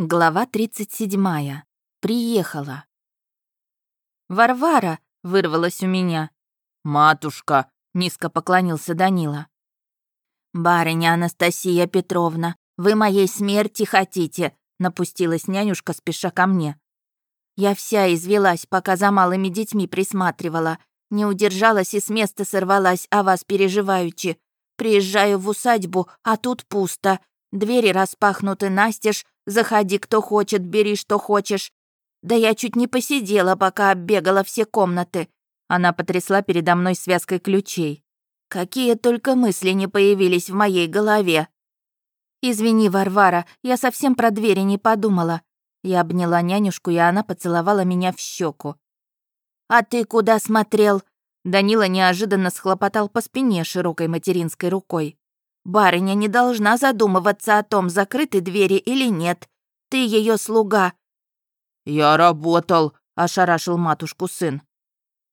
Глава 37. Приехала. «Варвара!» — вырвалась у меня. «Матушка!» — низко поклонился Данила. «Барыня Анастасия Петровна, вы моей смерти хотите!» — напустилась нянюшка, спеша ко мне. Я вся извелась, пока за малыми детьми присматривала. Не удержалась и с места сорвалась, о вас переживаючи. Приезжаю в усадьбу, а тут пусто. Двери распахнуты настежь, Заходи, кто хочет, бери, что хочешь. Да я чуть не посидела, пока оббегала все комнаты. Она потрясла передо мной связкой ключей. Какие только мысли не появились в моей голове. «Извини, Варвара, я совсем про двери не подумала». Я обняла нянюшку, и она поцеловала меня в щеку. «А ты куда смотрел?» Данила неожиданно схлопотал по спине широкой материнской рукой. Барыня не должна задумываться о том, закрыты двери или нет. Ты ее слуга». «Я работал», — ошарашил матушку сын.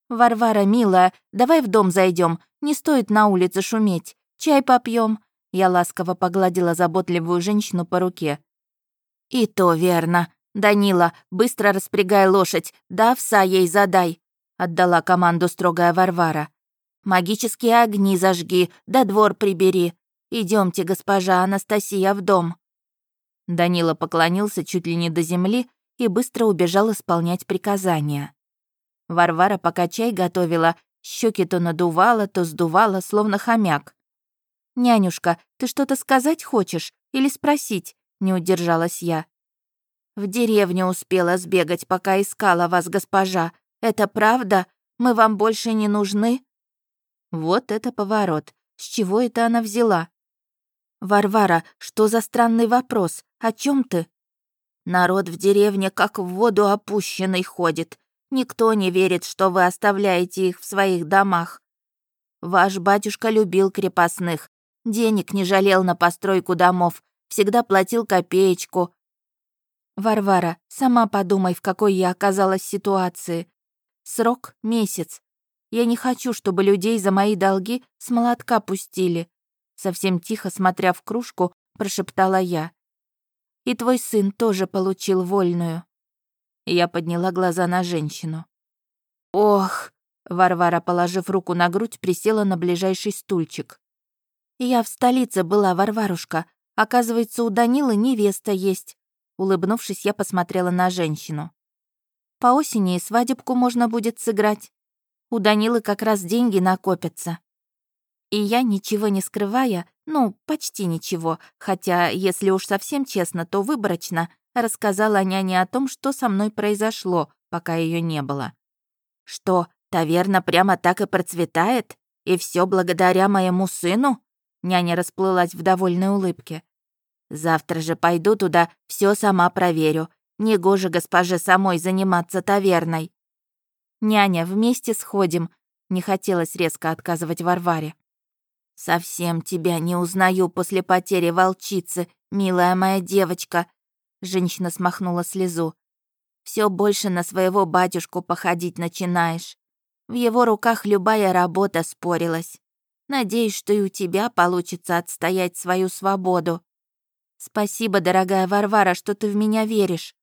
«Варвара, милая, давай в дом зайдем. Не стоит на улице шуметь. Чай попьем. Я ласково погладила заботливую женщину по руке. «И то верно. Данила, быстро распрягай лошадь, да овса ей задай», — отдала команду строгая Варвара. «Магические огни зажги, да двор прибери. Идемте, госпожа Анастасия, в дом». Данила поклонился чуть ли не до земли и быстро убежал исполнять приказания. Варвара, пока чай готовила, щеки то надувала, то сдувала, словно хомяк. «Нянюшка, ты что-то сказать хочешь или спросить?» — не удержалась я. «В деревню успела сбегать, пока искала вас, госпожа. Это правда? Мы вам больше не нужны?» Вот это поворот. С чего это она взяла? «Варвара, что за странный вопрос? О чем ты?» «Народ в деревне как в воду опущенный ходит. Никто не верит, что вы оставляете их в своих домах. Ваш батюшка любил крепостных, денег не жалел на постройку домов, всегда платил копеечку. Варвара, сама подумай, в какой я оказалась ситуации. Срок — месяц. Я не хочу, чтобы людей за мои долги с молотка пустили. Совсем тихо, смотря в кружку, прошептала я. «И твой сын тоже получил вольную». Я подняла глаза на женщину. «Ох!» Варвара, положив руку на грудь, присела на ближайший стульчик. «Я в столице была, Варварушка. Оказывается, у Данилы невеста есть». Улыбнувшись, я посмотрела на женщину. «По осени свадебку можно будет сыграть. У Данилы как раз деньги накопятся». И я, ничего не скрывая, ну, почти ничего, хотя, если уж совсем честно, то выборочно, рассказала няне о том, что со мной произошло, пока ее не было. «Что, таверна прямо так и процветает? И все благодаря моему сыну?» Няня расплылась в довольной улыбке. «Завтра же пойду туда, все сама проверю. Негоже госпоже самой заниматься таверной». «Няня, вместе сходим», — не хотелось резко отказывать Варваре. «Совсем тебя не узнаю после потери волчицы, милая моя девочка», Женщина смахнула слезу. Все больше на своего батюшку походить начинаешь. В его руках любая работа спорилась. Надеюсь, что и у тебя получится отстоять свою свободу. Спасибо, дорогая Варвара, что ты в меня веришь.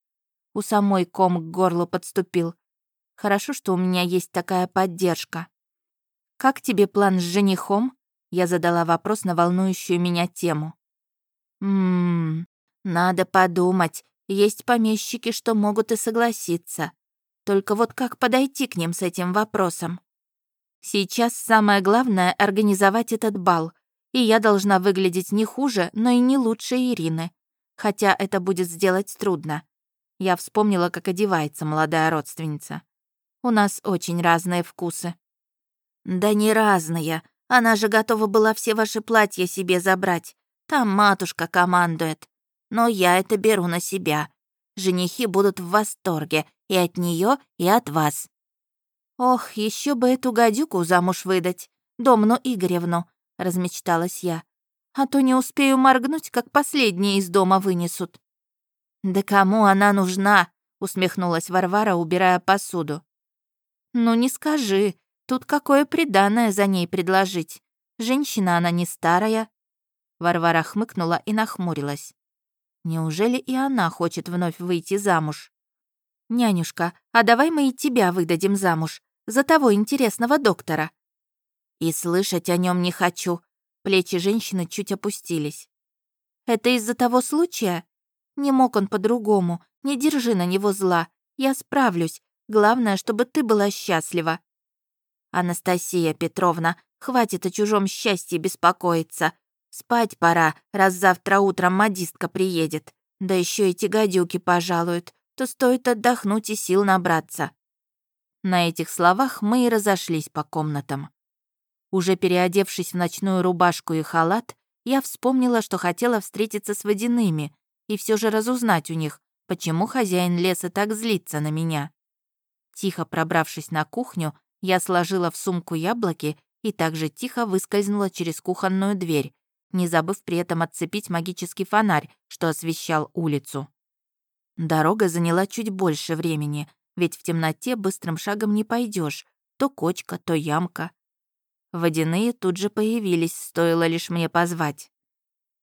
У самой ком к горлу подступил. Хорошо, что у меня есть такая поддержка. Как тебе план с женихом? Я задала вопрос на волнующую меня тему. «Ммм, надо подумать. Есть помещики, что могут и согласиться. Только вот как подойти к ним с этим вопросом? Сейчас самое главное — организовать этот бал, и я должна выглядеть не хуже, но и не лучше Ирины. Хотя это будет сделать трудно. Я вспомнила, как одевается молодая родственница. У нас очень разные вкусы. Да не разные. Она же готова была все ваши платья себе забрать. Там матушка командует. Но я это беру на себя. Женихи будут в восторге и от нее, и от вас. Ох, еще бы эту гадюку замуж выдать, Домну Игоревну, размечталась я. А то не успею моргнуть, как последние из дома вынесут. Да кому она нужна? усмехнулась Варвара, убирая посуду. Ну не скажи, Тут какое приданное за ней предложить? Женщина она не старая». Варвара хмыкнула и нахмурилась. Неужели и она хочет вновь выйти замуж? «Нянюшка, а давай мы и тебя выдадим замуж, за того интересного доктора». «И слышать о нем не хочу». Плечи женщины чуть опустились. «Это из-за того случая? Не мог он по-другому, не держи на него зла. Я справлюсь, главное, чтобы ты была счастлива». «Анастасия Петровна, хватит о чужом счастье беспокоиться. Спать пора, раз завтра утром модистка приедет. Да еще эти гадюки пожалуют то стоит отдохнуть и сил набраться. На этих словах мы и разошлись по комнатам. Уже переодевшись в ночную рубашку и халат, я вспомнила, что хотела встретиться с водяными и все же разузнать у них, почему хозяин леса так злится на меня. Тихо пробравшись на кухню, я сложила в сумку яблоки и также тихо выскользнула через кухонную дверь, не забыв при этом отцепить магический фонарь, что освещал улицу. Дорога заняла чуть больше времени, ведь в темноте быстрым шагом не пойдешь, то кочка, то ямка. Водяные тут же появились, стоило лишь мне позвать.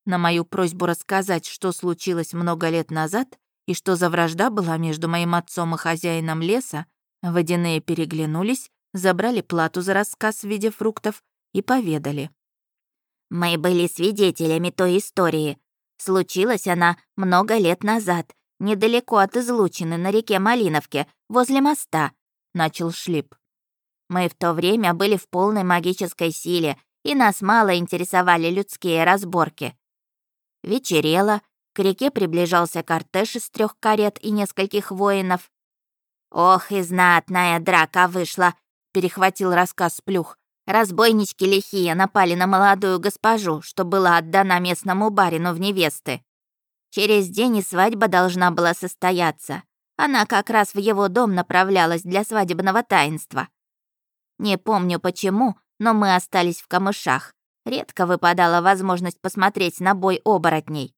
На мою просьбу рассказать, что случилось много лет назад и что за вражда была между моим отцом и хозяином леса, водяные переглянулись, забрали плату за рассказ в виде фруктов и поведали. «Мы были свидетелями той истории. Случилась она много лет назад, недалеко от излучины на реке Малиновке, возле моста», — начал Шлип. «Мы в то время были в полной магической силе, и нас мало интересовали людские разборки. Вечерело, к реке приближался кортеж из трех карет и нескольких воинов. «Ох, и знатная драка вышла!» — перехватил рассказ Плюх. «Разбойнички лихие напали на молодую госпожу, что была отдана местному барину в невесты. Через день и свадьба должна была состояться. Она как раз в его дом направлялась для свадебного таинства. Не помню почему, но мы остались в камышах. Редко выпадала возможность посмотреть на бой оборотней.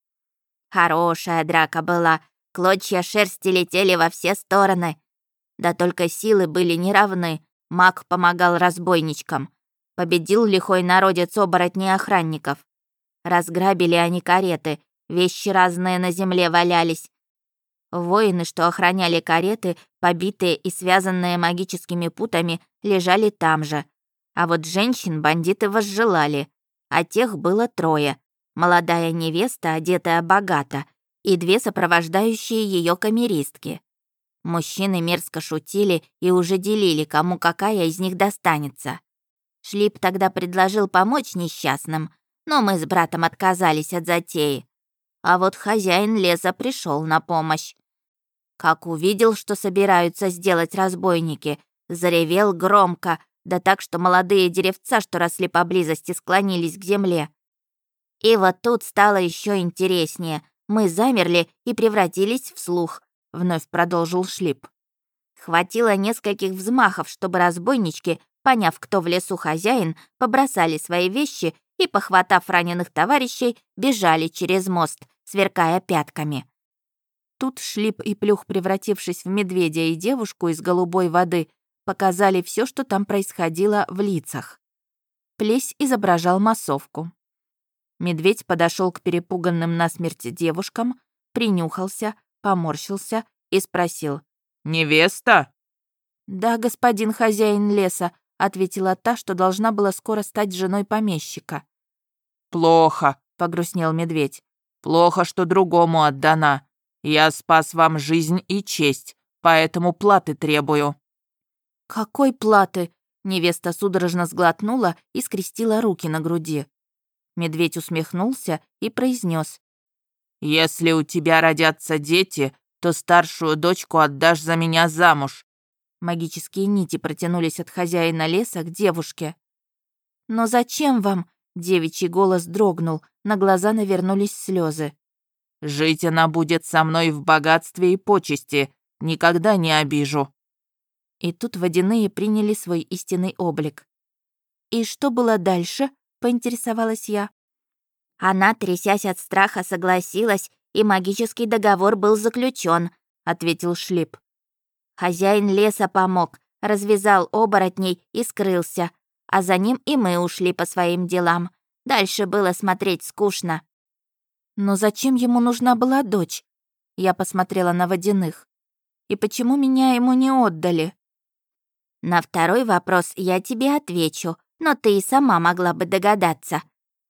Хорошая драка была, клочья шерсти летели во все стороны. Да только силы были неравны, маг помогал разбойничкам. Победил лихой народец оборотней охранников. Разграбили они кареты, Вещи разные на земле валялись. Воины, что охраняли кареты, побитые и связанные магическими путами, лежали там же. А вот женщин бандиты возжелали. А тех было трое. Молодая невеста, одетая богато, и две сопровождающие ее камеристки. Мужчины мерзко шутили и уже делили, кому какая из них достанется. Шлип тогда предложил помочь несчастным, но мы с братом отказались от затеи. А вот хозяин леса пришел на помощь. Как увидел, что собираются сделать разбойники, заревел громко, да так, что молодые деревца, что росли поблизости, склонились к земле. И вот тут стало еще интереснее. Мы замерли и превратились в слух, вновь продолжил Шлип. Хватило нескольких взмахов, чтобы разбойнички, поняв, кто в лесу хозяин, побросали свои вещи и, похватав раненых товарищей, бежали через мост, сверкая пятками. Тут Шлип и Плюх, превратившись в медведя и девушку из голубой воды, показали все, что там происходило в лицах. Плесь изображал массовку. Медведь подошел к перепуганным насмерть девушкам, принюхался, поморщился и спросил. «Невеста?» «Да, господин хозяин леса», — ответила та, что должна была скоро стать женой помещика. «Плохо», — погрустнел медведь. «Плохо, что другому отдана. Я спас вам жизнь и честь, поэтому платы требую». «Какой платы?» Невеста судорожно сглотнула и скрестила руки на груди. Медведь усмехнулся и произнес: «Если у тебя родятся дети, то старшую дочку отдашь за меня замуж». Магические нити протянулись от хозяина леса к девушке. «Но зачем вам?» Девичий голос дрогнул, на глаза навернулись слезы. «Жить она будет со мной в богатстве и почести, никогда не обижу». И тут водяные приняли свой истинный облик. «И что было дальше?» — поинтересовалась я. Она, трясясь от страха, согласилась, и магический договор был заключен, ответил Шлип. Хозяин леса помог, развязал оборотней и скрылся, а за ним и мы ушли по своим делам. Дальше было смотреть скучно. Но зачем ему нужна была дочь? Я посмотрела на водяных. И почему меня ему не отдали? На второй вопрос я тебе отвечу, но ты и сама могла бы догадаться.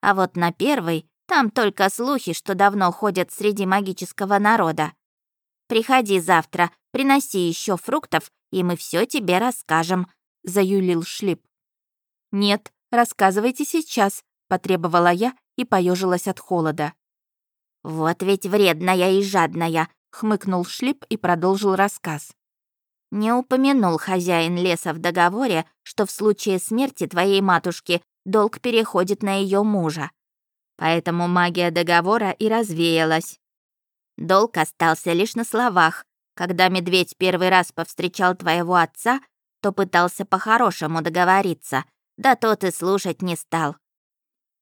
А вот на первый там только слухи, что давно ходят среди магического народа. Приходи завтра, приноси еще фруктов, и мы все тебе расскажем», — заюлил Шлип. «Нет, рассказывайте сейчас», — потребовала я и поежилась от холода. «Вот ведь вредная и жадная», — хмыкнул Шлип и продолжил рассказ. Не упомянул хозяин леса в договоре, что в случае смерти твоей матушки долг переходит на ее мужа. Поэтому магия договора и развеялась. Долг остался лишь на словах. Когда медведь первый раз повстречал твоего отца, то пытался по-хорошему договориться, да тот и слушать не стал.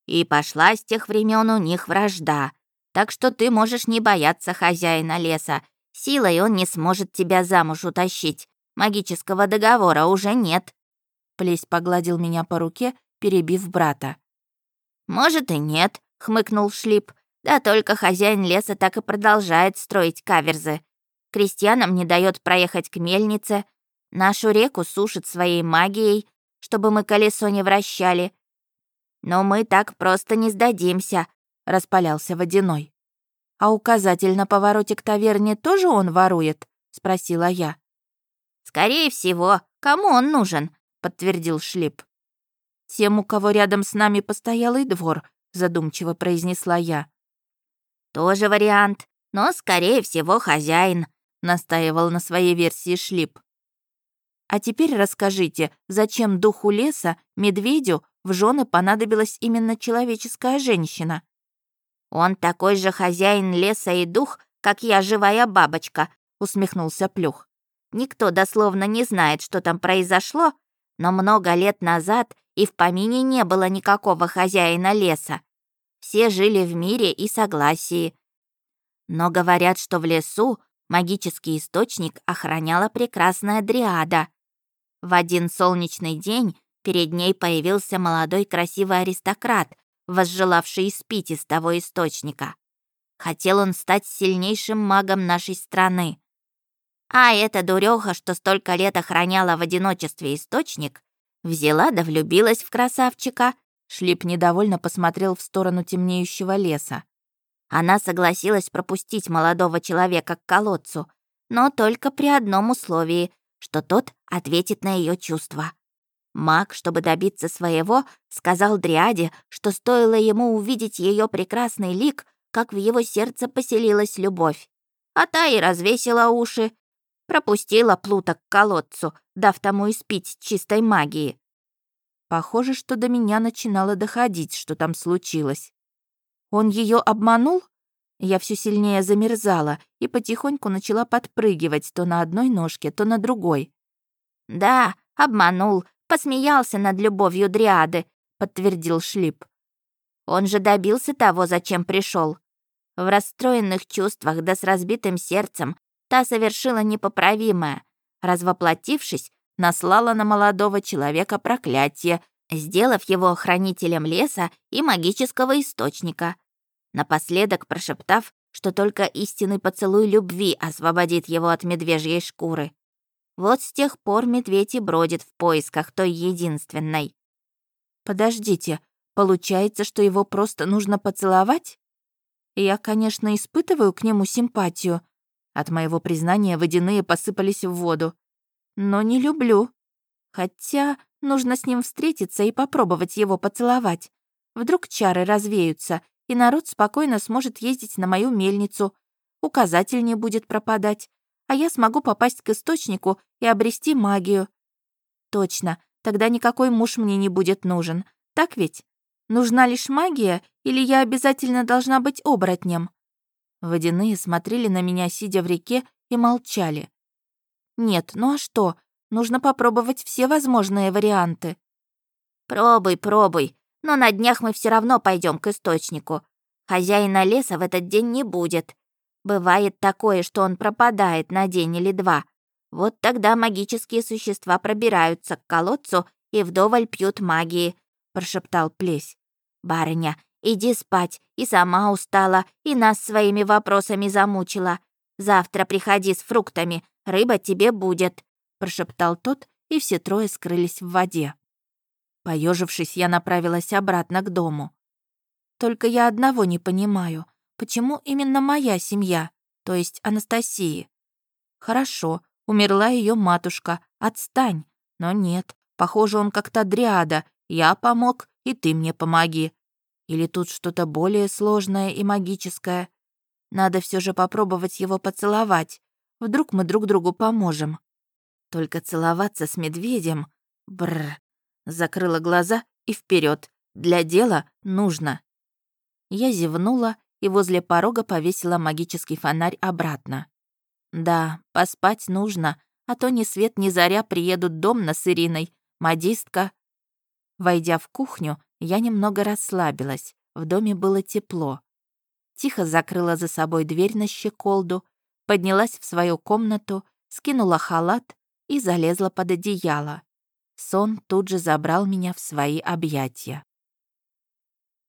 И пошла с тех времен у них вражда. Так что ты можешь не бояться хозяина леса Силой он не сможет тебя замуж утащить. Магического договора уже нет». Плесь погладил меня по руке, перебив брата. «Может и нет», — хмыкнул Шлип. «Да только хозяин леса так и продолжает строить каверзы. Крестьянам не дает проехать к мельнице, нашу реку сушит своей магией, чтобы мы колесо не вращали. Но мы так просто не сдадимся», — распалялся Водяной. «А указатель на повороте к таверне тоже он ворует?» — спросила я. «Скорее всего. Кому он нужен?» — подтвердил Шлип. «Тем, у кого рядом с нами постоялый двор», — задумчиво произнесла я. «Тоже вариант, но, скорее всего, хозяин», — настаивал на своей версии Шлип. «А теперь расскажите, зачем духу леса, медведю, в жены понадобилась именно человеческая женщина?» «Он такой же хозяин леса и дух, как я живая бабочка», — усмехнулся Плюх. «Никто дословно не знает, что там произошло, но много лет назад и в помине не было никакого хозяина леса. Все жили в мире и согласии. Но говорят, что в лесу магический источник охраняла прекрасная дриада. В один солнечный день перед ней появился молодой красивый аристократ возжелавший испить из того источника. Хотел он стать сильнейшим магом нашей страны. А эта дуреха, что столько лет охраняла в одиночестве источник, взяла да влюбилась в красавчика. Шлип недовольно посмотрел в сторону темнеющего леса. Она согласилась пропустить молодого человека к колодцу, но только при одном условии, что тот ответит на ее чувства. Маг, чтобы добиться своего, сказал Дриаде, что стоило ему увидеть ее прекрасный лик, как в его сердце поселилась любовь. А та и развесила уши, пропустила Плута к колодцу, дав тому испить чистой магии. Похоже, что до меня начинало доходить, что там случилось. Он ее обманул? Я все сильнее замерзала и потихоньку начала подпрыгивать то на одной ножке, то на другой. «Да, обманул, Посмеялся над любовью Дриады, подтвердил Шлип. Он же добился того, зачем пришел. В расстроенных чувствах да с разбитым сердцем та совершила непоправимое. Развоплотившись, наслала на молодого человека проклятие, сделав его хранителем леса и магического источника. Напоследок прошептав, что только истинный поцелуй любви освободит его от медвежьей шкуры. Вот с тех пор медведь и бродит в поисках той единственной. Подождите, получается, что его просто нужно поцеловать? Я, конечно, испытываю к нему симпатию. От моего признания водяные посыпались в воду. Но не люблю. Хотя нужно с ним встретиться и попробовать его поцеловать. Вдруг чары развеются, и народ спокойно сможет ездить на мою мельницу. Указатель не будет пропадать а я смогу попасть к источнику и обрести магию. Точно, тогда никакой муж мне не будет нужен. Так ведь? Нужна лишь магия, или я обязательно должна быть оборотнем? Водяные смотрели на меня, сидя в реке, и молчали. Нет, ну а что? Нужно попробовать все возможные варианты. Пробуй, пробуй, но на днях мы все равно пойдем к источнику. Хозяина леса в этот день не будет. Бывает такое, что он пропадает на день или два. Вот тогда магические существа пробираются к колодцу и вдоволь пьют магии», — прошептал Плесь. «Барыня, Иди спать, и сама устала, и нас своими вопросами замучила. Завтра приходи с фруктами, рыба тебе будет», — прошептал тот, и все трое скрылись в воде. Поежившись, я направилась обратно к дому. Только я одного не понимаю, почему именно моя семья, то есть Анастасии. Хорошо, умерла ее матушка, отстань. Но нет, похоже, он как-то дриада. Я помог, и ты мне помоги. Или тут что-то более сложное и магическое? Надо все же попробовать его поцеловать. Вдруг мы друг другу поможем. Только целоваться с медведем... Бррр. Закрыла глаза и вперед. Для дела нужно. Я зевнула и возле порога повесила магический фонарь обратно. Да, поспать нужно, а то ни свет ни заря приедут дом на с Ириной, модистка. Войдя в кухню, я немного расслабилась. В доме было тепло. Тихо закрыла за собой дверь на щеколду, поднялась в свою комнату, скинула халат и залезла под одеяло. Сон тут же забрал меня в свои объятия.